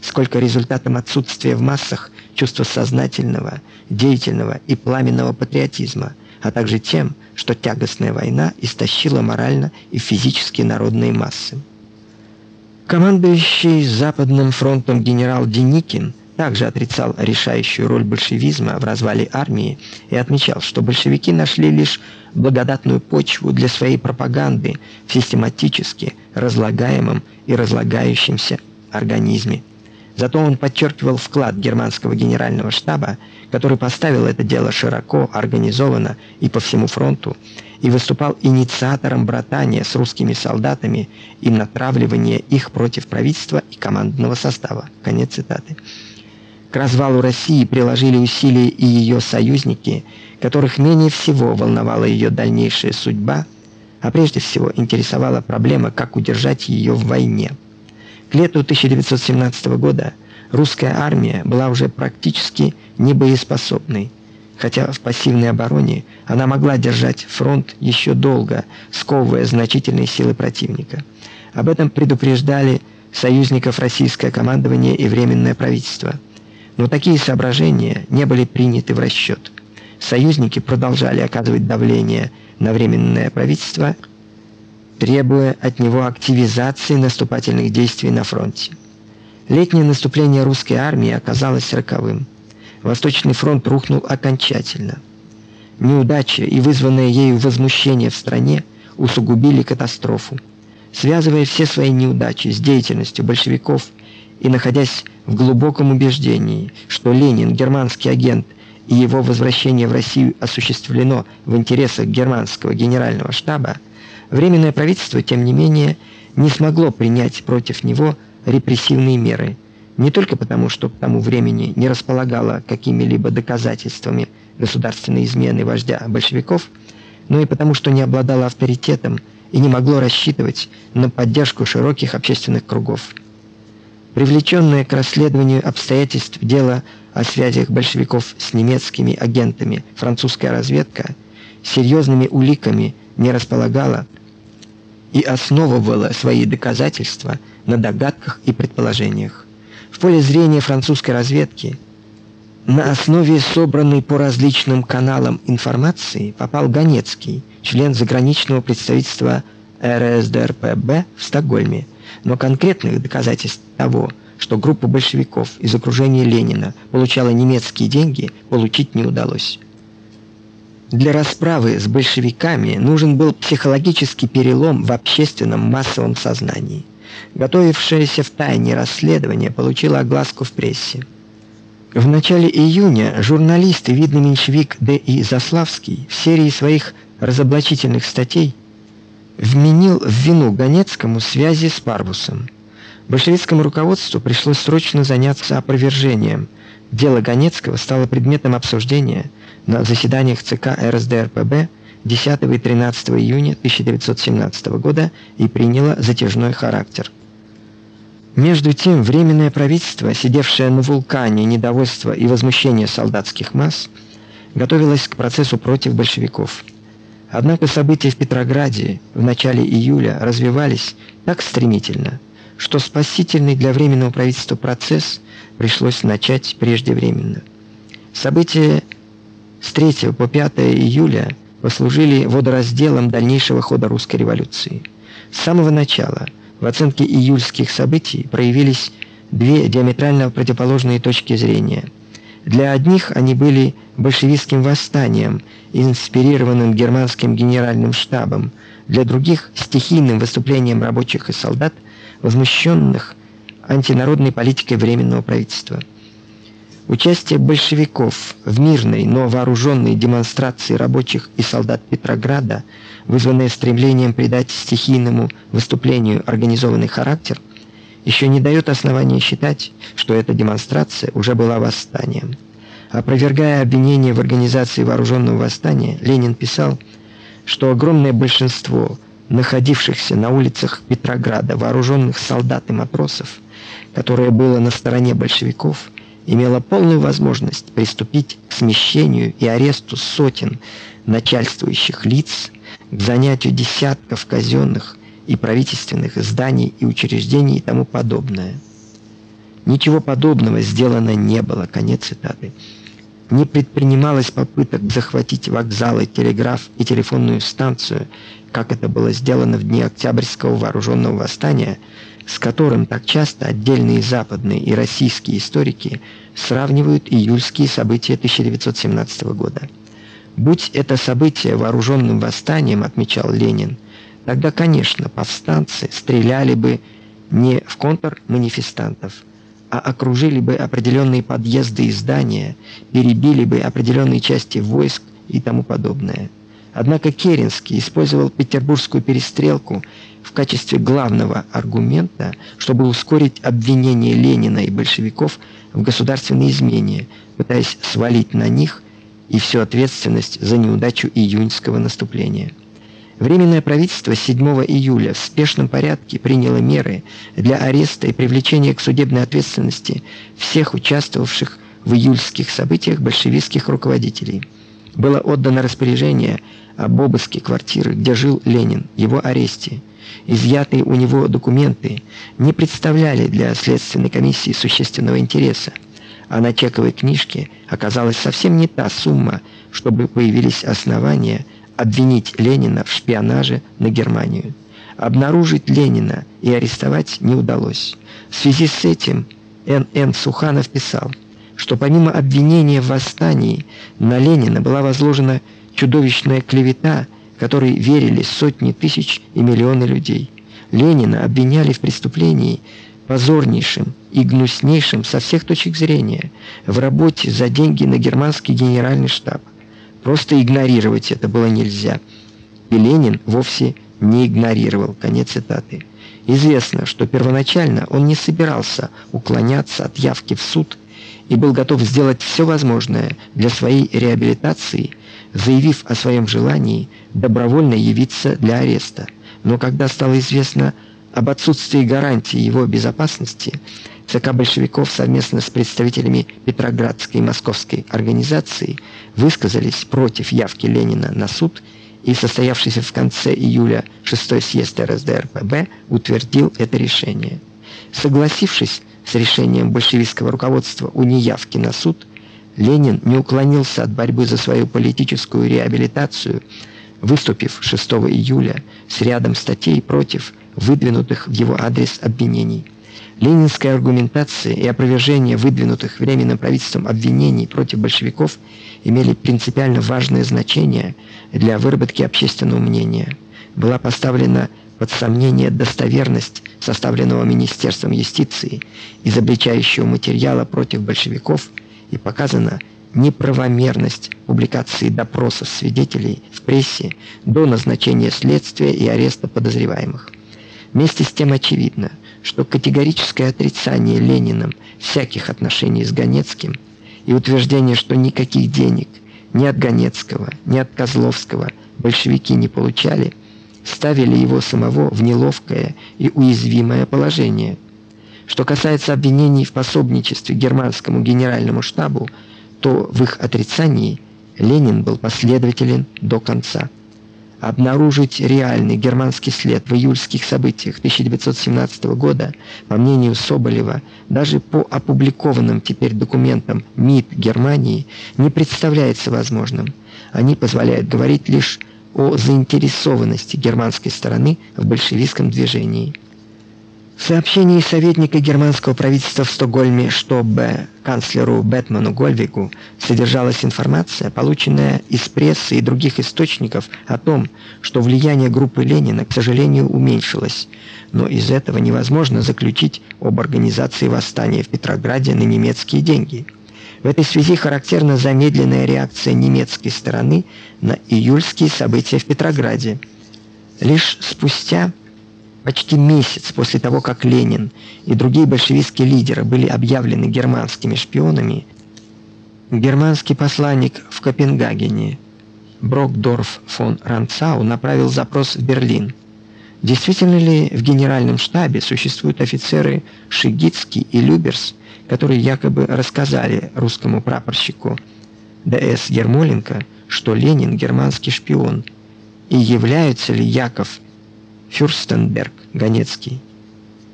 сколько результатом отсутствия в массах чувства сознательного, деятельного и пламенного патриотизма, а также тем, что тягостная война истощила морально и физически народные массы. Командующий Западным фронтом генерал Деникин также отрицал решающую роль большевизма в развале армии и отмечал, что большевики нашли лишь благодатную почву для своей пропаганды в систематически разлагаемом и разлагающемся организме. Зато он подчеркивал вклад германского генерального штаба, который поставил это дело широко, организованно и по всему фронту, и выступал инициатором братания с русскими солдатами и натравливания их против правительства и командного состава. Конец цитаты. К развалу России приложили усилия и ее союзники, которых менее всего волновала ее дальнейшая судьба, а прежде всего интересовала проблема, как удержать ее в войне. Лету 1917 года русская армия была уже практически небоеспособной, хотя в пассивной обороне она могла держать фронт еще долго, сковывая значительные силы противника. Об этом предупреждали союзников российское командование и временное правительство. Но такие соображения не были приняты в расчет. Союзники продолжали оказывать давление на временное правительство, требуя от него активизации наступательных действий на фронте. Летнее наступление русской армии оказалось роковым. Восточный фронт рухнул окончательно. Неудача и вызванное ею возмущение в стране усугубили катастрофу. Связывая все свои неудачи с деятельностью большевиков и находясь в глубоком убеждении, что Ленин германский агент и его возвращение в Россию осуществлено в интересах германского генерального штаба, временное правительство тем не менее не смогло принять против него репрессивные меры, не только потому, что к тому времени не располагало какими-либо доказательствами государственной измены вождя большевиков, но и потому, что не обладало авторитетом и не могло рассчитывать на поддержку широких общественных кругов. Привлеченная к расследованию обстоятельств дела о связях большевиков с немецкими агентами французская разведка серьезными уликами не располагала и основывала свои доказательства на догадках и предположениях. В поле зрения французской разведки на основе собранной по различным каналам информации попал Ганецкий, член заграничного представительства РСДРПб в Стокгольме но конкретных доказательств того, что группа большевиков из окружения Ленина получала немецкие деньги, получить не удалось. Для расправы с большевиками нужен был психологический перелом в общественном массовом сознании. Готовившееся в тайне расследование получило огласку в прессе. В начале июня журналист и видный меньшевик Д.И. Заславский в серии своих разоблачительных статей вменил в вину Ганецкому связи с Парвусом. Большевистскому руководству пришлось срочно заняться опровержением. Дело Ганецкого стало предметом обсуждения на заседаниях ЦК РСДРПб 10 и 13 июня 1917 года и приняло затяжной характер. Между тем, временное правительство, сидевшее на вулкане недовольства и возмущения солдатских масс, готовилось к процессу против большевиков. Однако события в Петрограде в начале июля развивались так стремительно, что спасительный для временного правительства процесс пришлось начать преждевременно. События с 3 по 5 июля послужили водоразделом дальнейшего хода русской революции. С самого начала в оценке июльских событий проявились две диаметрально противоположные точки зрения – для одних они были большевистским восстанием, инспирированным германским генеральным штабом, для других стихийным выступлением рабочих и солдат, возмущенных антинародной политикой временного правительства. Участие большевиков в мирной, но вооруженной демонстрации рабочих и солдат Петрограда, вызванное стремлением придать стихийному выступлению организованный характер, еще не дает основания считать, что эта демонстрация уже была восстанием. Опровергая обвинения в организации вооруженного восстания, Ленин писал, что огромное большинство находившихся на улицах Петрограда вооруженных солдат и матросов, которое было на стороне большевиков, имело полную возможность приступить к смещению и аресту сотен начальствующих лиц, к занятию десятков казенных и правительственных зданий и учреждений и тому подобное. Ничего подобного сделано не было. Конец цитаты. Не предпринималось попыток захватить вокзалы, телеграф и телефонную станцию, как это было сделано в дни Октябрьского вооруженного восстания, с которым так часто отдельные западные и российские историки сравнивают июльские события 1917 года. Будь это событие вооруженным восстанием, отмечал Ленин, тогда, конечно, повстанцы стреляли бы не в контрманифестантов, а окружили бы определенные подъезды и здания, перебили бы определенные части войск и тому подобное. Однако Керенский использовал петербургскую перестрелку в качестве главного аргумента, чтобы ускорить обвинение Ленина и большевиков в государственной измене, пытаясь свалить на них и всю ответственность за неудачу июньского наступления. Временное правительство 7 июля в спешном порядке приняло меры для ареста и привлечения к судебной ответственности всех участвовавших в июльских событиях большевистских руководителей. Было отдано распоряжение об обыске квартиры, где жил Ленин, его аресте. Изъятые у него документы не представляли для следственной комиссии существенного интереса, а на чековой книжке оказалась совсем не та сумма, чтобы появились основания обвинить Ленина в шпионаже на Германию. Обнаружить Ленина и арестовать не удалось. В связи с этим Н.Н. Суханов писал, что помимо обвинения в восстании на Ленина была возложена чудовищная клевета, которой верили сотни тысяч и миллионы людей. Ленина обвиняли в преступлении позорнейшим и гнуснейшим со всех точек зрения в работе за деньги на германский генеральный штаб. Просто игнорировать это было нельзя. И Ленин вовсе не игнорировал. Конец цитаты. Известно, что первоначально он не собирался уклоняться от явки в суд и был готов сделать все возможное для своей реабилитации, заявив о своем желании добровольно явиться для ареста. Но когда стало известно об отсутствии гарантии его безопасности, ЦК большевиков совместно с представителями Петроградской и Московской организаций высказались против явки Ленина на суд, и состоявшийся в конце июля 6 съезд РСДРПб утвердил это решение. Согласившись с решением большевистского руководства о неявке на суд, Ленин не уклонился от борьбы за свою политическую реабилитацию, выступив 6 июля с рядом статей против выдвинутых в его адрес обвинений. Ленинская аргументация и опровержение выдвинутых временным правительством обвинений против большевиков имели принципиально важное значение для выработки общественного мнения. Была поставлена под сомнение достоверность составленного Министерством юстиции изобличающего материала против большевиков и показана неправомерность публикации допросов свидетелей в прессе до назначения следствия и ареста подозреваемых. Вместе с тем очевидно, что категорическое отрицание Лениным всяких отношений с Ганецким и утверждение, что никаких денег ни от Ганецкого, ни от Козловского большевики не получали, ставили его самого в неловкое и уязвимое положение. Что касается обвинений в пособничестве германскому генеральному штабу, то в их отрицании Ленин был последователен до конца обнаружить реальный германский след в июльских событиях 1917 года, по мнению Соболева, даже по опубликованным теперь документам МИД Германии, не представляется возможным. Они позволяют говорить лишь о заинтересованности германской стороны в большевистском движении. В сообщении советника германского правительства в Стокгольме Штоббе канцлеру Бетману Гольвигу содержалась информация, полученная из прессы и других источников о том, что влияние группы Ленина, к сожалению, уменьшилось, но из этого невозможно заключить об организации восстания в Петрограде на немецкие деньги. В этой связи характерна замедленная реакция немецкой стороны на июльские события в Петрограде. Лишь спустя Почти месяц после того, как Ленин и другие большевистские лидеры были объявлены германскими шпионами, германский посланник в Копенгагене Брокдорф фон Ранцау направил запрос в Берлин. Действительно ли в генеральном штабе существуют офицеры Шигицкий и Люберс, которые якобы рассказали русскому прапорщику ДС Ермоленко, что Ленин германский шпион, и является ли Яков Фюрстенберг Ганецкий